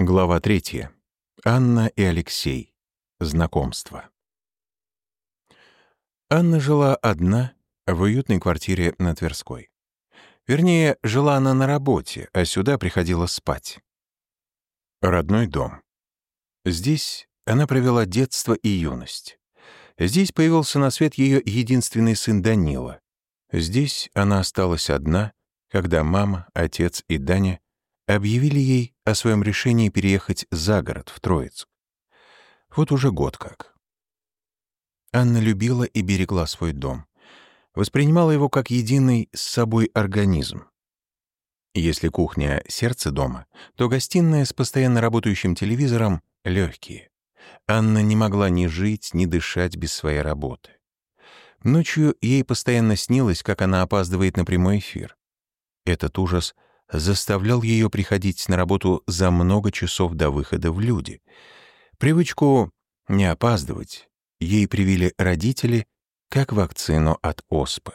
Глава третья. Анна и Алексей. Знакомство. Анна жила одна в уютной квартире на Тверской. Вернее, жила она на работе, а сюда приходила спать. Родной дом. Здесь она провела детство и юность. Здесь появился на свет ее единственный сын Данила. Здесь она осталась одна, когда мама, отец и Даня объявили ей о своем решении переехать за город, в Троицк. Вот уже год как. Анна любила и берегла свой дом, воспринимала его как единый с собой организм. Если кухня — сердце дома, то гостиная с постоянно работающим телевизором — легкие. Анна не могла ни жить, ни дышать без своей работы. Ночью ей постоянно снилось, как она опаздывает на прямой эфир. Этот ужас — заставлял ее приходить на работу за много часов до выхода в люди. Привычку не опаздывать ей привили родители, как вакцину от оспы.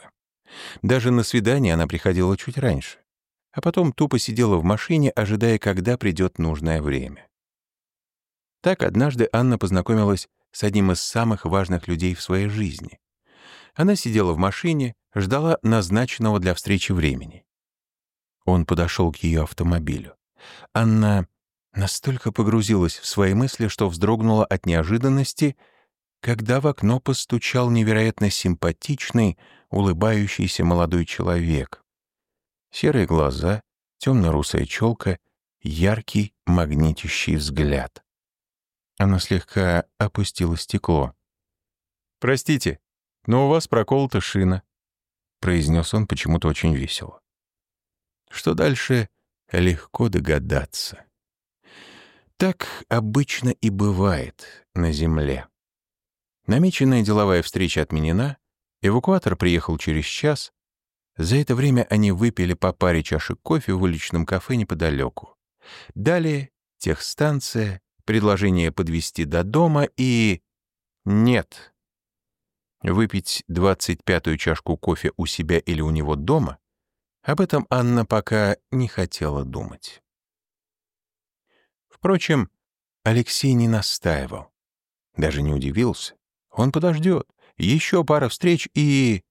Даже на свидание она приходила чуть раньше, а потом тупо сидела в машине, ожидая, когда придет нужное время. Так однажды Анна познакомилась с одним из самых важных людей в своей жизни. Она сидела в машине, ждала назначенного для встречи времени. Он подошел к ее автомобилю. Анна настолько погрузилась в свои мысли, что вздрогнула от неожиданности, когда в окно постучал невероятно симпатичный, улыбающийся молодой человек. Серые глаза, темно-русая челка, яркий, магнитящий взгляд. Она слегка опустила стекло. «Простите, но у вас проколота шина», — произнес он почему-то очень весело. Что дальше, легко догадаться. Так обычно и бывает на Земле. Намеченная деловая встреча отменена, эвакуатор приехал через час. За это время они выпили по паре чашек кофе в уличном кафе неподалеку. Далее техстанция, предложение подвести до дома и... Нет. Выпить двадцать пятую чашку кофе у себя или у него дома об этом Анна пока не хотела думать. Впрочем, Алексей не настаивал. Даже не удивился. Он подождет. Еще пара встреч и...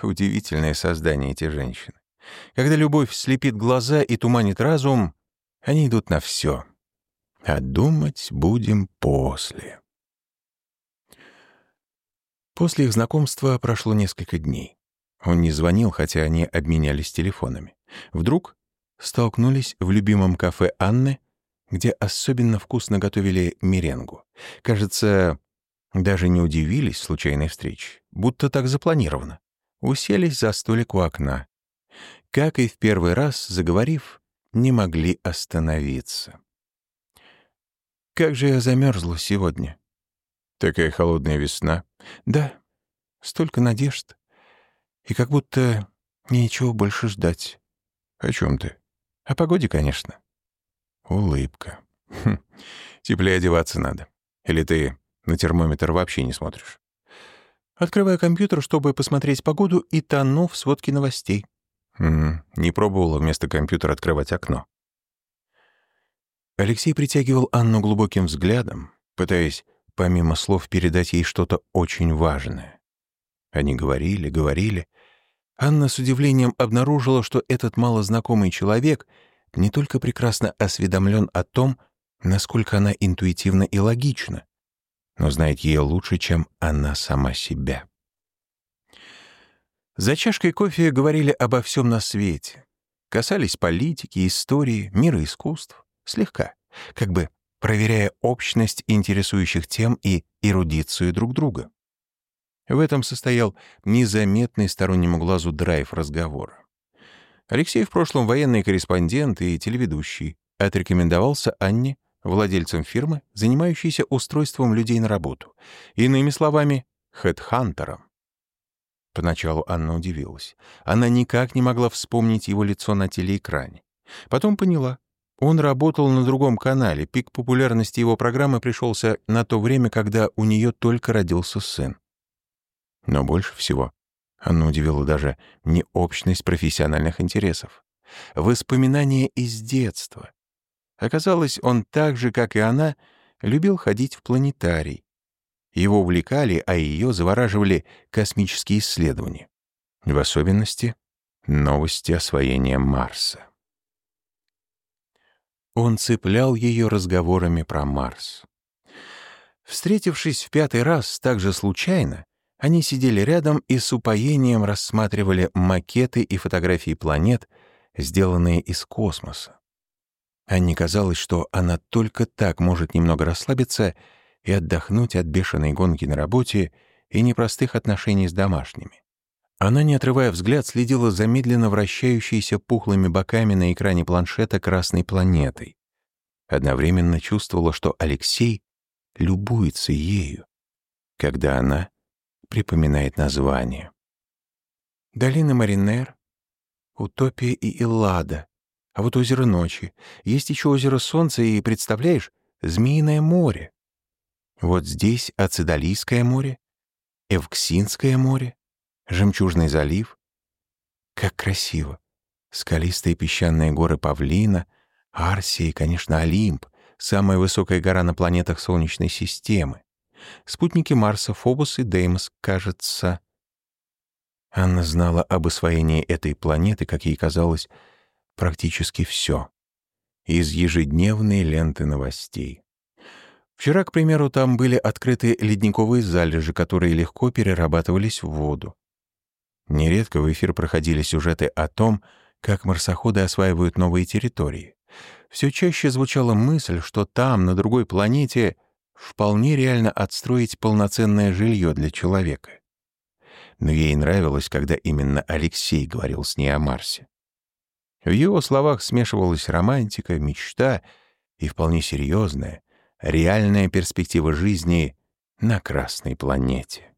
Удивительное создание эти женщины. Когда любовь слепит глаза и туманит разум, они идут на все. А думать будем после. После их знакомства прошло несколько дней. Он не звонил, хотя они обменялись телефонами. Вдруг столкнулись в любимом кафе Анны, где особенно вкусно готовили меренгу. Кажется, даже не удивились случайной встрече, будто так запланировано. Уселись за столик у окна. Как и в первый раз, заговорив, не могли остановиться. «Как же я замерзла сегодня!» «Такая холодная весна!» «Да, столько надежд!» И как будто нечего больше ждать. О чем ты? О погоде, конечно. Улыбка. Хм. Теплее одеваться надо. Или ты на термометр вообще не смотришь? Открываю компьютер, чтобы посмотреть погоду, и тону в сводке новостей. М не пробовала вместо компьютера открывать окно. Алексей притягивал Анну глубоким взглядом, пытаясь помимо слов передать ей что-то очень важное. Они говорили, говорили, Анна с удивлением обнаружила, что этот малознакомый человек не только прекрасно осведомлен о том, насколько она интуитивна и логична, но знает ее лучше, чем она сама себя. За чашкой кофе говорили обо всем на свете. Касались политики, истории, мира искусств. Слегка, как бы проверяя общность интересующих тем и эрудицию друг друга. В этом состоял незаметный стороннему глазу драйв разговора. Алексей в прошлом военный корреспондент и телеведущий отрекомендовался Анне, владельцем фирмы, занимающейся устройством людей на работу. Иными словами, хедхантером. Поначалу Анна удивилась. Она никак не могла вспомнить его лицо на телеэкране. Потом поняла. Он работал на другом канале. Пик популярности его программы пришелся на то время, когда у нее только родился сын. Но больше всего Анну удивила даже не общность профессиональных интересов. Воспоминания из детства. Оказалось, он так же, как и она, любил ходить в планетарий. Его увлекали, а ее завораживали космические исследования. В особенности новости освоения Марса. Он цеплял ее разговорами про Марс. Встретившись в пятый раз так же случайно, они сидели рядом и с упоением рассматривали макеты и фотографии планет, сделанные из космоса. Анне казалось, что она только так может немного расслабиться и отдохнуть от бешеной гонки на работе и непростых отношений с домашними. Она, не отрывая взгляд, следила за медленно вращающейся пухлыми боками на экране планшета красной планетой. Одновременно чувствовала, что Алексей любуется ею, когда она припоминает название. Долина Маринер, Утопия и Эллада, а вот озеро Ночи. Есть еще озеро Солнца и, представляешь, Змеиное море. Вот здесь Ацидалийское море, Эвксинское море, Жемчужный залив. Как красиво! Скалистые песчаные горы Павлина, Арсия и, конечно, Олимп, самая высокая гора на планетах Солнечной системы. Спутники Марса, Фобус и Деймос, кажется... Анна знала об освоении этой планеты, как ей казалось, практически все. Из ежедневной ленты новостей. Вчера, к примеру, там были открыты ледниковые залежи, которые легко перерабатывались в воду. Нередко в эфир проходили сюжеты о том, как марсоходы осваивают новые территории. Все чаще звучала мысль, что там, на другой планете, вполне реально отстроить полноценное жилье для человека. Но ей нравилось, когда именно Алексей говорил с ней о Марсе. В его словах смешивалась романтика, мечта и вполне серьезная, реальная перспектива жизни на Красной планете.